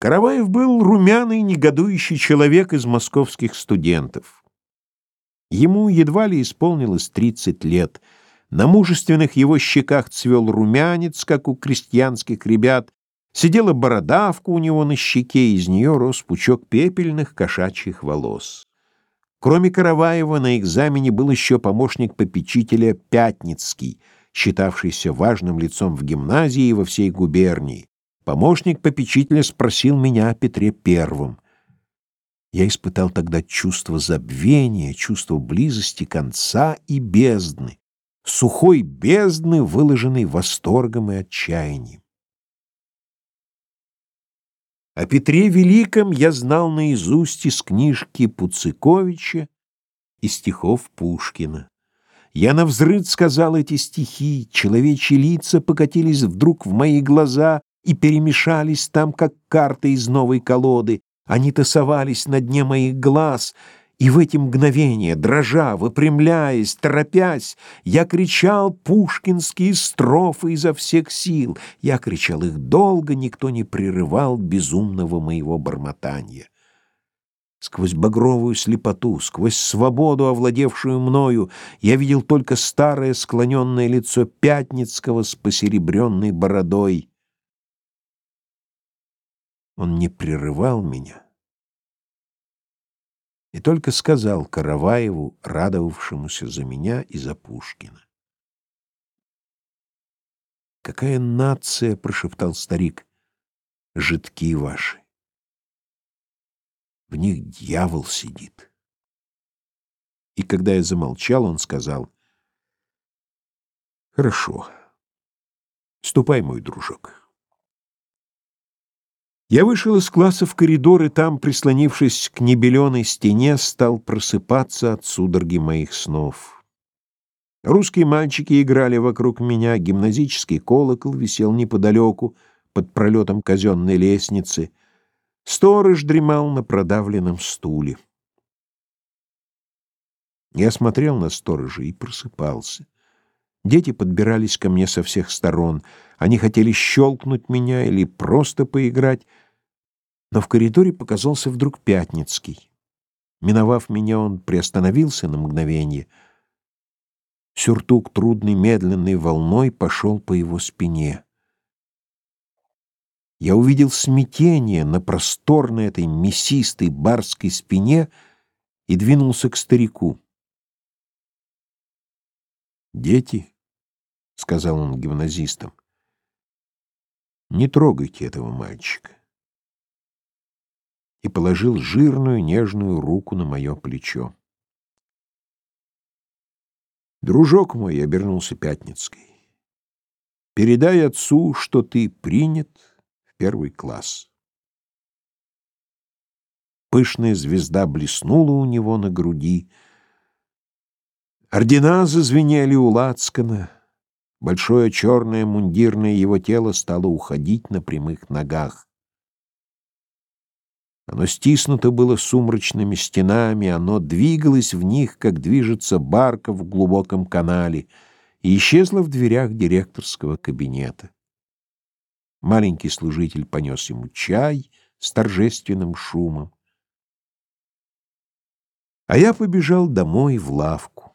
Караваев был румяный, негодующий человек из московских студентов. Ему едва ли исполнилось 30 лет. На мужественных его щеках цвел румянец, как у крестьянских ребят. Сидела бородавка у него на щеке, из нее рос пучок пепельных кошачьих волос. Кроме Караваева, на экзамене был еще помощник попечителя Пятницкий, считавшийся важным лицом в гимназии и во всей губернии. Помощник попечителя спросил меня о Петре Первом. Я испытал тогда чувство забвения, чувство близости конца и бездны, сухой бездны, выложенной восторгом и отчаянием. О Петре Великом я знал наизусть из книжки Пуциковича и стихов Пушкина. Я навзрыд сказал эти стихи, человечьи лица покатились вдруг в мои глаза, и перемешались там, как карты из новой колоды. Они тасовались на дне моих глаз, и в эти мгновения, дрожа, выпрямляясь, торопясь, я кричал пушкинские строфы изо всех сил. Я кричал их долго, никто не прерывал безумного моего бормотания. Сквозь багровую слепоту, сквозь свободу, овладевшую мною, я видел только старое склоненное лицо Пятницкого с посеребренной бородой. Он не прерывал меня и только сказал Караваеву, радовавшемуся за меня и за Пушкина. «Какая нация!» — прошептал старик. «Жидки ваши! В них дьявол сидит!» И когда я замолчал, он сказал, «Хорошо, ступай, мой дружок». Я вышел из класса в коридор, и там, прислонившись к небеленой стене, стал просыпаться от судороги моих снов. Русские мальчики играли вокруг меня, гимназический колокол висел неподалеку, под пролетом казенной лестницы. Сторож дремал на продавленном стуле. Я смотрел на сторожа и просыпался. Дети подбирались ко мне со всех сторон. Они хотели щелкнуть меня или просто поиграть, но в коридоре показался вдруг Пятницкий. Миновав меня, он приостановился на мгновение. Сюртук трудной медленной волной пошел по его спине. Я увидел смятение на просторной этой мясистой барской спине и двинулся к старику. «Дети», — сказал он гимназистам, — «не трогайте этого мальчика» и положил жирную нежную руку на мое плечо. «Дружок мой», — обернулся Пятницкий, — «передай отцу, что ты принят в первый класс». Пышная звезда блеснула у него на груди. Ордена зазвенели у лацкана. Большое черное мундирное его тело стало уходить на прямых ногах. Оно стиснуто было сумрачными стенами, оно двигалось в них, как движется барка в глубоком канале, и исчезло в дверях директорского кабинета. Маленький служитель понес ему чай с торжественным шумом. А я побежал домой в лавку.